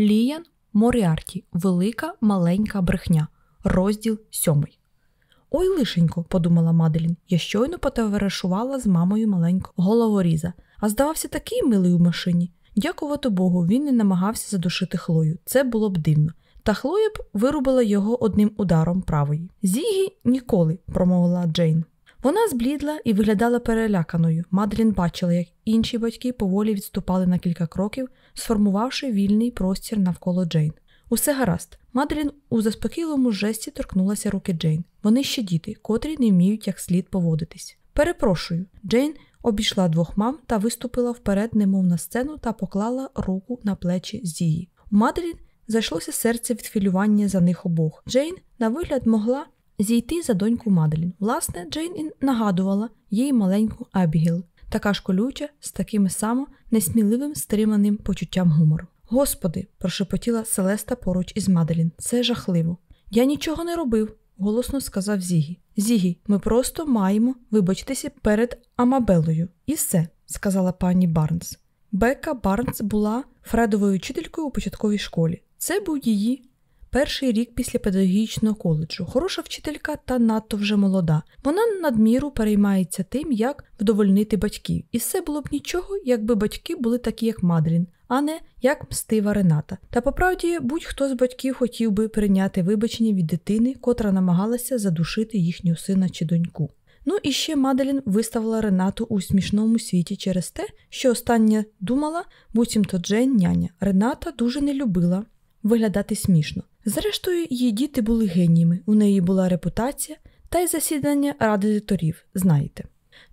Ліян Моріарті Велика маленька брехня. Розділ сьомий. Ой, лишенько, подумала Маделін, я щойно потоваришувала з мамою маленького головоріза, а здавався такий милий у машині. Дякувати Богу, він не намагався задушити Хлою. Це було б дивно. Та Хлоя б вирубила його одним ударом правої. Зігі ніколи, промовила Джейн. Вона зблідла і виглядала переляканою. Маделін бачила, як інші батьки поволі відступали на кілька кроків, сформувавши вільний простір навколо Джейн. Усе гаразд. Маделін у заспокійливому жесті торкнулася руки Джейн. Вони ще діти, котрі не вміють як слід поводитись. Перепрошую, Джейн обійшла двох мам та виступила вперед, немов на сцену, та поклала руку на плечі Зії. У Маделін зайшлося серце від хвилювання за них обох. Джейн, на вигляд, могла зійти за доньку Маделін. Власне, Джейн нагадувала їй маленьку Абігіл, така ж колюча, з таким само несміливим стриманим почуттям гумору. Господи, прошепотіла Селеста поруч із Маделін. Це жахливо. Я нічого не робив, голосно сказав Зігі. Зігі, ми просто маємо вибачитися перед Амабелою. І все, сказала пані Барнс. Бека Барнс була Фредовою вчителькою у початковій школі. Це був її перший рік після педагогічного коледжу. Хороша вчителька та надто вже молода. Вона надміру переймається тим, як вдовольнити батьків. І все було б нічого, якби батьки були такі, як Мадрін, а не як мстива Рената. Та по правді будь-хто з батьків хотів би прийняти вибачення від дитини, котра намагалася задушити їхнього сина чи доньку. Ну і ще Маделін виставила Ренату у смішному світі через те, що остання думала, буцімто Джейн няня. Рената дуже не любила виглядати смішно. Зрештою, її діти були геніями, у неї була репутація та й засідання ради директорів, знаєте.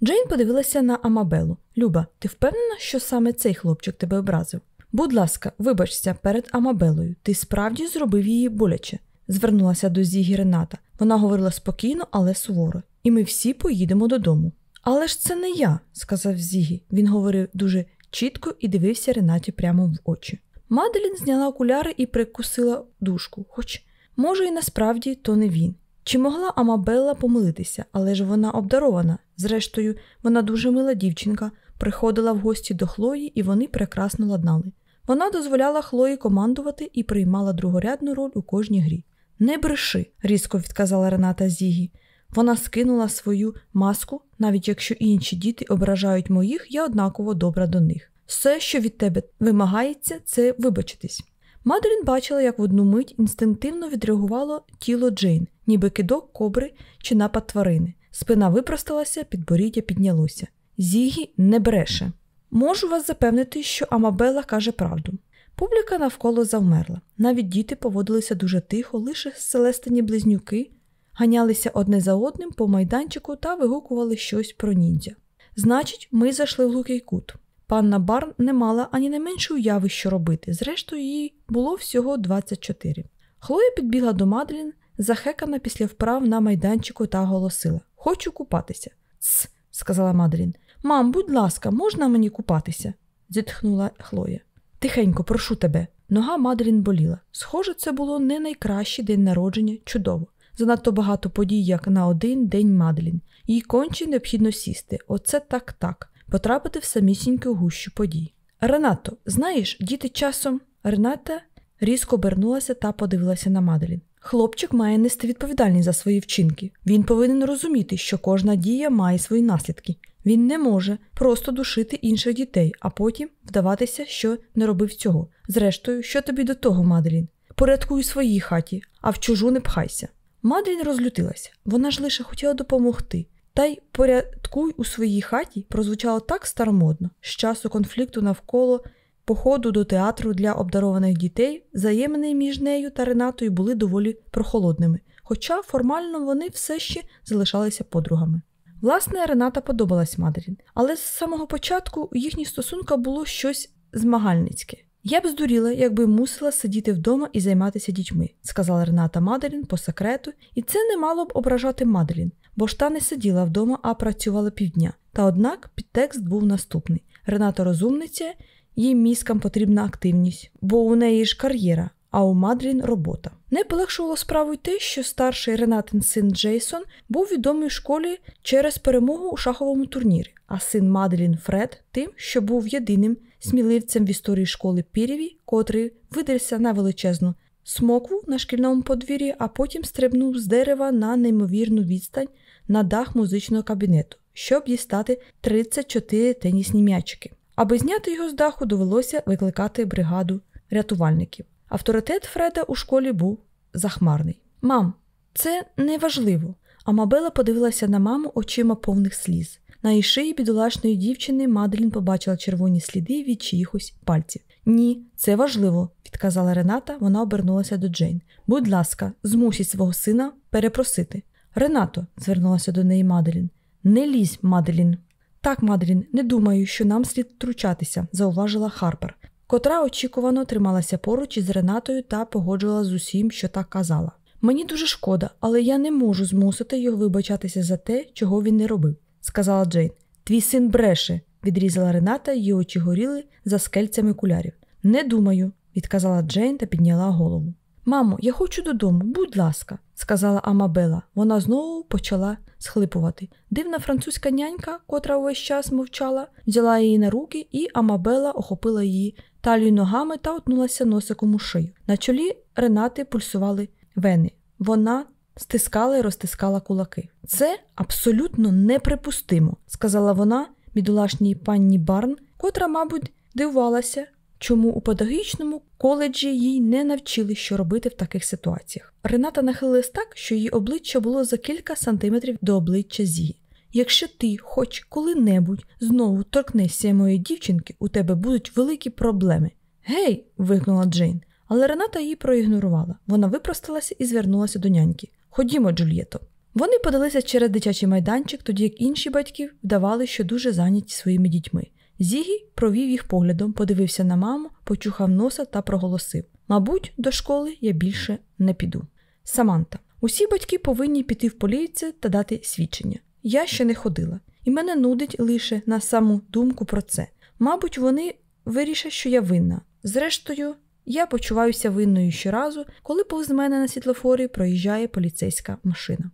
Джейн подивилася на Амабелу. Люба, ти впевнена, що саме цей хлопчик тебе образив? Будь ласка, вибачся перед Амабелою, ти справді зробив її боляче, звернулася до Зігі Рената. Вона говорила спокійно, але суворо. І ми всі поїдемо додому. Але ж це не я, сказав Зігі. Він говорив дуже чітко і дивився Ренаті прямо в очі. Маделін зняла окуляри і прикусила дужку, хоч, може, і насправді то не він. Чи могла Амабелла помилитися, але ж вона обдарована. Зрештою, вона дуже мила дівчинка, приходила в гості до Хлої, і вони прекрасно ладнали. Вона дозволяла Хлої командувати і приймала другорядну роль у кожній грі. Не бреши, різко відказала Рената Зігі. Вона скинула свою маску, навіть якщо інші діти ображають моїх, я однаково добра до них. Все, що від тебе вимагається, це вибачитись. Мадрін бачила, як в одну мить інстинктивно відреагувало тіло Джейн, ніби кидок кобри чи напад тварини. Спина випросталася, підборіддя піднялося. Зігі не бреше. Можу вас запевнити, що Амабела каже правду. Публіка навколо завмерла. Навіть діти поводилися дуже тихо, лише селестині близнюки ганялися одне за одним по майданчику та вигукували щось про ніндзя. Значить, ми зайшли в глухий кут. Панна Барн не мала ані найменшої уяви, що робити. Зрештою, їй було всього 24. Хлоя підбігла до Мадлін, захекана після вправ на майданчику та оголосила Хочу купатися. Цс, сказала Мадлін. Мам, будь ласка, можна мені купатися? зітхнула Хлоя. Тихенько, прошу тебе. Нога Мадрін боліла. Схоже, це було не найкращий день народження, чудово. Занадто багато подій, як на один день Мадлін. Їй конче необхідно сісти. Оце так так потрапити в самісіньку гущу подій. Ренато, знаєш, діти часом. Рената різко обернулася та подивилася на Маделін. Хлопчик має нести відповідальність за свої вчинки. Він повинен розуміти, що кожна дія має свої наслідки. Він не може просто душити інших дітей, а потім вдаватися, що не робив цього. Зрештою, що тобі до того, Маделін? Порядкуй у своїй хаті, а в чужу не пхайся. Маделін розлютилася. Вона ж лише хотіла допомогти. Та й порядкуй у своїй хаті прозвучало так старомодно з часу конфлікту навколо походу до театру для обдарованих дітей, взаємини між нею та Ренатою були доволі прохолодними, хоча формально вони все ще залишалися подругами. Власне, Рената подобалась Мадрін, але з самого початку у їхніх стосунках було щось змагальницьке. Я б здуріла, якби мусила сидіти вдома і займатися дітьми, сказала Рената Маделін по секрету, і це не мало б ображати Маделін бо ж та не сиділа вдома, а працювала півдня. Та однак підтекст був наступний: Рената розумниця, їй мізкам потрібна активність, бо у неї ж кар'єра, а у Мадрін робота. Не полегшувало справу й те, що старший Ренатин син Джейсон був відомий в школі через перемогу у шаховому турнірі, а син Мадрін Фред тим, що був єдиним сміливцем в історії школи Пірєві, котрий видерся на величезну смокву на шкільному подвір'ї, а потім стрибнув з дерева на неймовірну відстань на дах музичного кабінету, щоб дістати 34 тенісні м'ячики. Аби зняти його з даху, довелося викликати бригаду рятувальників. Авторитет Фреда у школі був захмарний. Мам, це не важливо. Амабела подивилася на маму очима повних сліз. На її шиї бідолашної дівчини Маделін побачила червоні сліди від чиїхось пальців. Ні, це важливо, відказала Рената, вона обернулася до Джейн. Будь ласка, змусіть свого сина перепросити. Ренато, звернулася до неї Маделін. Не лізь, Маделін. Так, Маделін, не думаю, що нам слід втручатися, зауважила Харпер, котра очікувано трималася поруч із Ренатою та погоджувала з усім, що так казала. Мені дуже шкода, але я не можу змусити його вибачатися за те, чого він не робив, сказала Джейн. Твій син бреше, відрізала Рената, її очі горіли за скельцями кулярів. Не думаю, відказала Джейн та підняла голову. Мамо, я хочу додому, будь ласка, сказала Амабела. Вона знову почала схлипувати. Дивна французька нянька, котра увесь час мовчала, взяла її на руки, і Амабела охопила її талію ногами та отнулася носиком у шию. На чолі Ренати пульсували вени. Вона стискала і розтискала кулаки. Це абсолютно неприпустимо, сказала вона бідолашній панні Барн, котра, мабуть, дивувалася, чому у педагогічному коледжі їй не навчили, що робити в таких ситуаціях. Рената нахилилась так, що її обличчя було за кілька сантиметрів до обличчя Зії. Якщо ти хоч коли-небудь знову торкнешся моєї дівчинки, у тебе будуть великі проблеми. Гей. вигукнула Джейн. Але Рената її проігнорувала. Вона випросталася і звернулася до няньки. Ходімо, Джульєто. Вони подалися через дитячий майданчик, тоді як інші батьки вдавали, що дуже зайняті своїми дітьми. Зігі провів їх поглядом, подивився на маму, почухав носа та проголосив: Мабуть, до школи я більше не піду. Саманта. Усі батьки повинні піти в поліцію та дати свідчення. Я ще не ходила, і мене нудить лише на саму думку про це. Мабуть, вони вирішать, що я винна. Зрештою, я почуваюся винною щоразу, коли повз мене на світлофорі проїжджає поліцейська машина.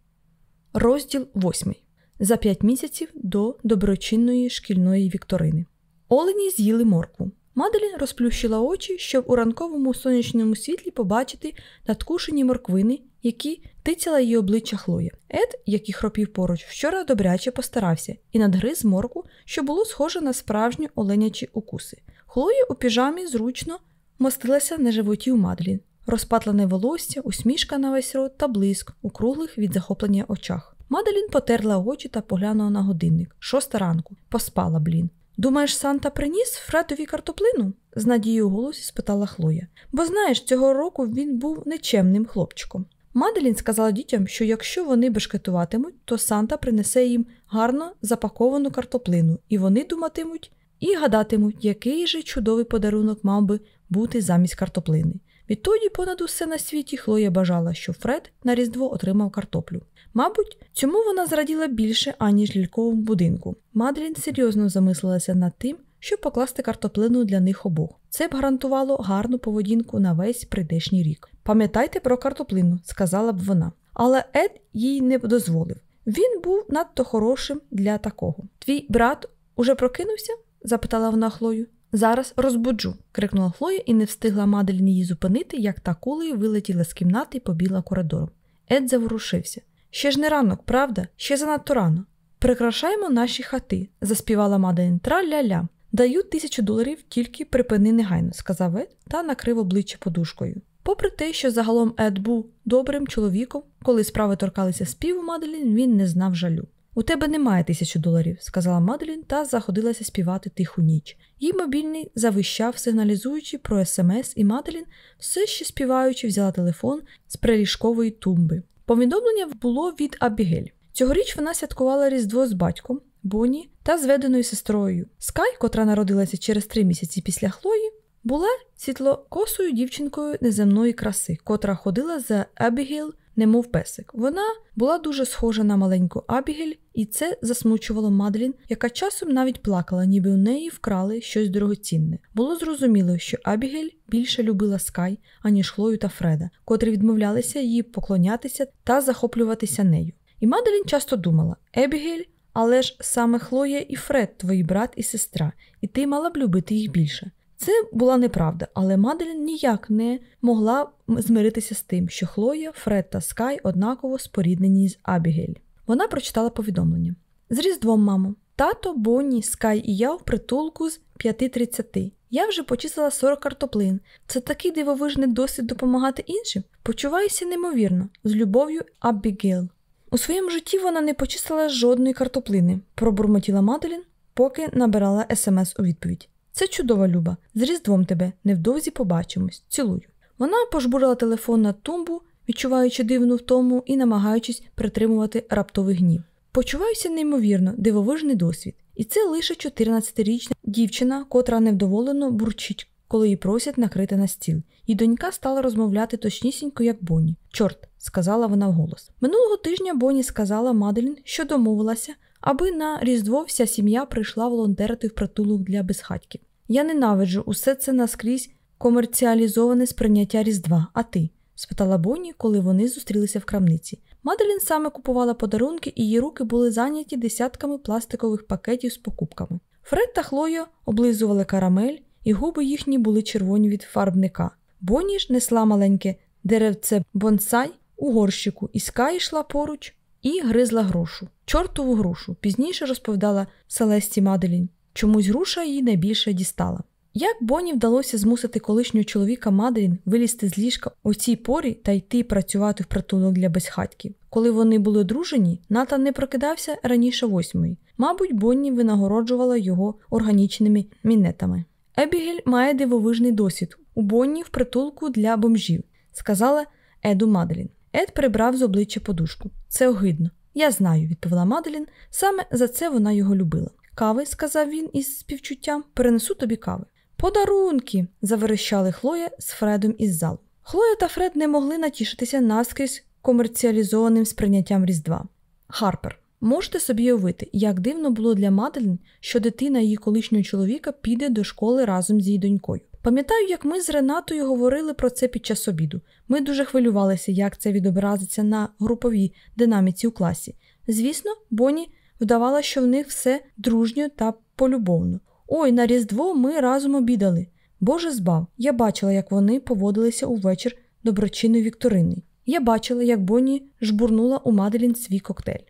Розділ 8. За п'ять місяців до доброчинної шкільної вікторини. Олені з'їли моркву. Маделін розплющила очі, щоб у ранковому сонячному світлі побачити надкушені морквини, які тицяла її обличчя Хлоя. Ед, який хропів поруч, вчора добряче постарався і надгриз морку, що було схоже на справжні оленячі укуси. Хлоя у піжамі зручно мостилася на животі у Мадлін, розпатлене волосся, усмішка на весь рот та блиск у круглих від захоплення очах. Маделін потерла очі та поглянула на годинник. Шоста ранку. Поспала, блін. Думаєш, Санта приніс Фредові картоплину? з надією у голосі спитала Хлоя. Бо знаєш, цього року він був нечемним хлопчиком. Маделін сказала дітям, що якщо вони бешкетуватимуть, то Санта принесе їм гарно запаковану картоплину, і вони думатимуть і гадатимуть, який же чудовий подарунок мав би бути замість картоплини. Відтоді, понад усе на світі, Хлоя бажала, що Фред на Різдво отримав картоплю. Мабуть, цьому вона зраділа більше, аніж лільковому будинку. Мадрін серйозно замислилася над тим, щоб покласти картоплину для них обох. Це б гарантувало гарну поведінку на весь прийдешній рік. Пам'ятайте про картоплину, сказала б вона. Але Ед їй не дозволив. Він був надто хорошим для такого. Твій брат уже прокинувся? запитала вона Хлою. Зараз розбуджу, крикнула Хлоя і не встигла Маделін її зупинити, як та кулею вилетіла з кімнати і побігла коридором. Ед заворушився. Ще ж не ранок, правда? Ще занадто рано. Прикрашаємо наші хати, заспівала Маделін тра-ля-ля. Даю тисячу доларів, тільки припини негайно, сказав Ед та накрив обличчя подушкою. Попри те, що загалом Ед був добрим чоловіком, коли справи торкалися співу Маделін, він не знав жалю. У тебе немає тисячі доларів, сказала Маделін та заходилася співати тиху ніч. Їй мобільний завищав, сигналізуючи про смс, і Маделін, все ще співаючи, взяла телефон з приліжкової тумби. Повідомлення було від Абігель. Цьогоріч вона святкувала Різдво з батьком, Бонні та зведеною сестрою. Скай, котра народилася через три місяці після Хлої, була світлокосою дівчинкою неземної краси, котра ходила за Абігейл немов песик. Вона була дуже схожа на маленьку Абігель, і це засмучувало Мадлін, яка часом навіть плакала, ніби у неї вкрали щось дорогоцінне. Було зрозуміло, що Абігель більше любила Скай, аніж Хлою та Фреда, котрі відмовлялися їй поклонятися та захоплюватися нею. І Маделін часто думала: Ебігель Але ж саме Хлоя і Фред, твої брат і сестра, і ти мала б любити їх більше. Це була неправда, але Маделін ніяк не могла змиритися з тим, що Хлоя, Фред та Скай однаково споріднені з Абігель. Вона прочитала повідомлення: з Різдвом, мамо, тато, Бонні, Скай і я в притулку з 5.30. Я вже почистила 40 картоплин. Це такий дивовижний досвід допомагати іншим. Почуваюся неймовірно, з любов'ю Абігейл. У своєму житті вона не почистила жодної картоплини, пробурмотіла Маделін, поки набирала смс у відповідь. Це чудова люба, з Різдвом тебе, невдовзі побачимось, цілую. Вона пожбурила телефон на тумбу, відчуваючи дивну втому і намагаючись притримувати раптовий гнів. Почуваюся неймовірно, дивовижний досвід. І це лише 14-річна дівчина, котра невдоволено бурчить, коли її просять накрити на стіл. І донька стала розмовляти точнісінько, як Бонні. Чорт, сказала вона вголос. Минулого тижня Бонні сказала Маделін, що домовилася, аби на Різдво вся сім'я прийшла волонтерити в притулок для безхатьків. Я ненавиджу усе це наскрізь комерціалізоване сприйняття Різдва, а ти? спитала Бонні, коли вони зустрілися в крамниці. Маделін саме купувала подарунки, і її руки були зайняті десятками пластикових пакетів з покупками. Фред та Хлоя облизували карамель, і губи їхні були червоні від фарбника. Бонні ж несла маленьке деревце бонсай у горщику, і Скай йшла поруч і гризла грушу. Чортову грушу. Пізніше розповідала Селесті Маделін. Чомусь груша їй найбільше дістала. Як Бонні вдалося змусити колишнього чоловіка Маделін вилізти з ліжка у цій порі та йти працювати в притулок для безхатьків? Коли вони були одружені, Натан не прокидався раніше восьмої. Мабуть, Бонні винагороджувала його органічними мінетами. Ебігель має дивовижний досвід у Бонні в притулку для бомжів, сказала Еду Маделін. Ед прибрав з обличчя подушку. Це огидно. Я знаю, відповіла Маделін. Саме за це вона його любила. Кави, сказав він із співчуттям, перенесу тобі кави. Подарунки. заверещали Хлоя з Фредом із залу. Хлоя та Фред не могли натішитися наскрізь комерціалізованим сприйняттям Різдва. Харпер. Можете собі уявити, як дивно було для Маделін, що дитина її колишнього чоловіка піде до школи разом з її донькою. Пам'ятаю, як ми з Ренатою говорили про це під час обіду. Ми дуже хвилювалися, як це відобразиться на груповій динаміці у класі. Звісно, Бонні вдавала, що в них все дружньо та полюбовно. Ой, на Різдво ми разом обідали. Боже збав, я бачила, як вони поводилися увечір доброчинної вікторини. Я бачила, як Бонні жбурнула у Маделін свій коктейль.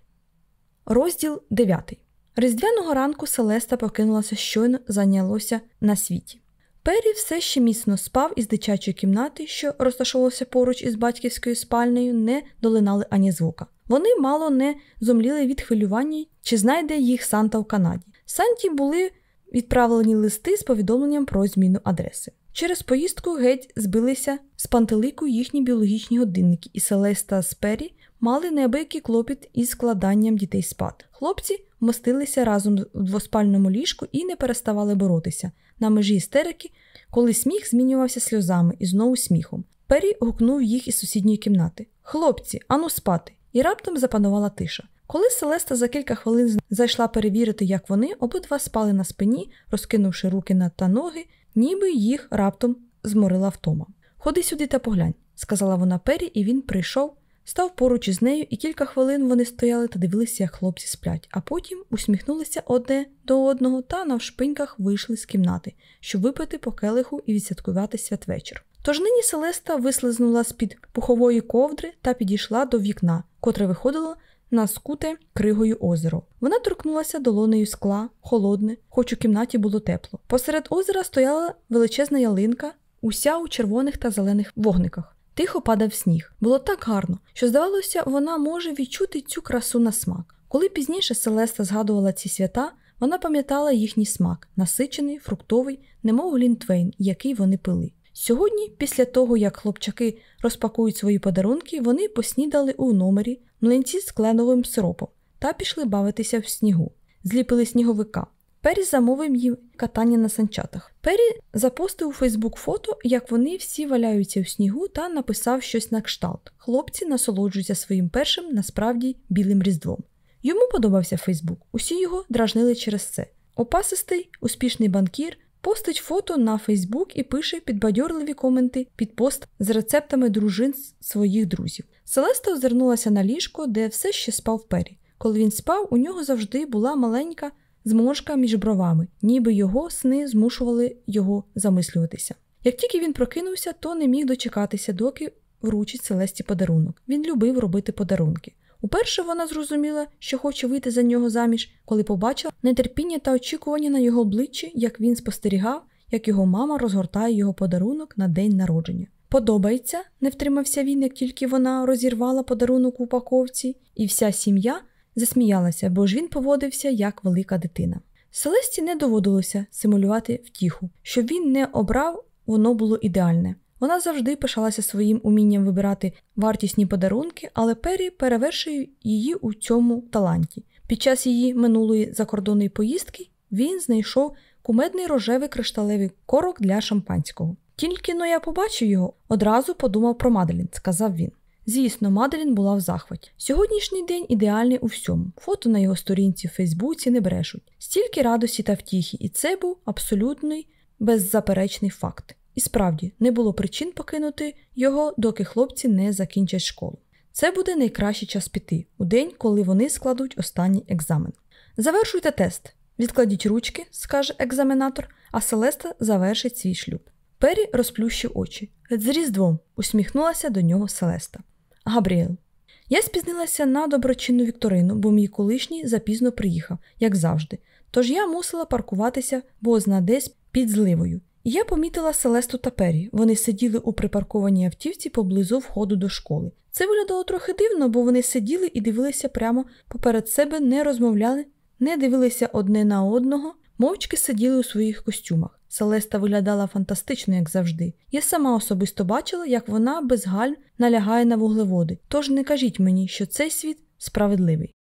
Розділ 9. Різдвяного ранку Селеста покинулася щойно зайнялося на світі. Пері все ще міцно спав із дитячої кімнати, що розташовувався поруч із батьківською спальнею, не долинали ані звука. Вони мало не зомліли від хвилювання, чи знайде їх Санта в Канаді. Санті були відправлені листи з повідомленням про зміну адреси. Через поїздку геть збилися з пантелику їхні біологічні годинники, і Селеста з Пері мали неабиякий клопіт із складанням дітей спад. Хлопці вмостилися разом в двоспальному ліжку і не переставали боротися на межі істерики, коли сміх змінювався сльозами і знову сміхом. Пері гукнув їх із сусідньої кімнати. Хлопці, ану спати! І раптом запанувала тиша. Коли Селеста за кілька хвилин зайшла перевірити, як вони, обидва спали на спині, розкинувши руки на та ноги, ніби їх раптом зморила втома. Ходи сюди та поглянь, сказала вона Пері, і він прийшов, став поруч із нею, і кілька хвилин вони стояли та дивилися, як хлопці сплять, а потім усміхнулися одне до одного та навшпиньках вийшли з кімнати, щоб випити по келиху і відсвяткувати святвечір. Тож нині Селеста вислизнула з під пухової ковдри та підійшла до вікна, котре виходило на скуте кригою озеро. Вона торкнулася долонею скла, холодне, хоч у кімнаті було тепло. Посеред озера стояла величезна ялинка, уся у червоних та зелених вогниках. Тихо падав сніг. Було так гарно, що, здавалося, вона може відчути цю красу на смак. Коли пізніше Селеста згадувала ці свята, вона пам'ятала їхній смак, насичений, фруктовий, немов глінтвейн, який вони пили. Сьогодні, після того, як хлопчаки розпакують свої подарунки, вони поснідали у номері млинці з кленовим сиропом та пішли бавитися в снігу, зліпили сніговика. Пері замовив їм катання на санчатах. Пері запостив у Фейсбук фото, як вони всі валяються в снігу, та написав щось на кшталт. Хлопці насолоджуються своїм першим, насправді, білим різдвом. Йому подобався Фейсбук, усі його дражнили через це. Опасистий, успішний банкір Постить фото на Фейсбук і пише підбадьорливі коменти під пост з рецептами дружин своїх друзів. Селеста озирнулася на ліжко, де все ще спав пері. Коли він спав, у нього завжди була маленька зморшка між бровами, ніби його сни змушували його замислюватися. Як тільки він прокинувся, то не міг дочекатися, доки вручить Селесті подарунок. Він любив робити подарунки. Уперше вона зрозуміла, що хоче вийти за нього заміж, коли побачила нетерпіння та очікування на його обличчі, як він спостерігав, як його мама розгортає його подарунок на день народження. Подобається, не втримався він, як тільки вона розірвала подарунок у упаковці, і вся сім'я засміялася, бо ж він поводився як велика дитина. Селесті не доводилося симулювати втіху, щоб він не обрав, воно було ідеальне. Вона завжди пишалася своїм умінням вибирати вартісні подарунки, але Пері перевершує її у цьому таланті. Під час її минулої закордонної поїздки він знайшов кумедний рожевий кришталевий корок для шампанського. Тільки но я побачив його, одразу подумав про Маделін, сказав він. Звісно, Маделін була в захваті. Сьогоднішній день ідеальний у всьому. Фото на його сторінці в Фейсбуці не брешуть. Стільки радості та втіхи, і це був абсолютний беззаперечний факт. І справді не було причин покинути його, доки хлопці не закінчать школу. Це буде найкращий час піти, у день, коли вони складуть останній екзамен. Завершуйте тест, відкладіть ручки, скаже екзаменатор, а Селеста завершить свій шлюб. Пері розплющив очі. З Різдвом усміхнулася до нього Селеста. Габріел. Я спізнилася на доброчинну вікторину, бо мій колишній запізно приїхав, як завжди. Тож я мусила паркуватися, бо зна десь під зливою. Я помітила Селесту та Пері. Вони сиділи у припаркованій автівці поблизу входу до школи. Це виглядало трохи дивно, бо вони сиділи і дивилися прямо поперед себе, не розмовляли, не дивилися одне на одного, мовчки сиділи у своїх костюмах. Селеста виглядала фантастично, як завжди. Я сама особисто бачила, як вона без галь налягає на вуглеводи. Тож не кажіть мені, що цей світ справедливий.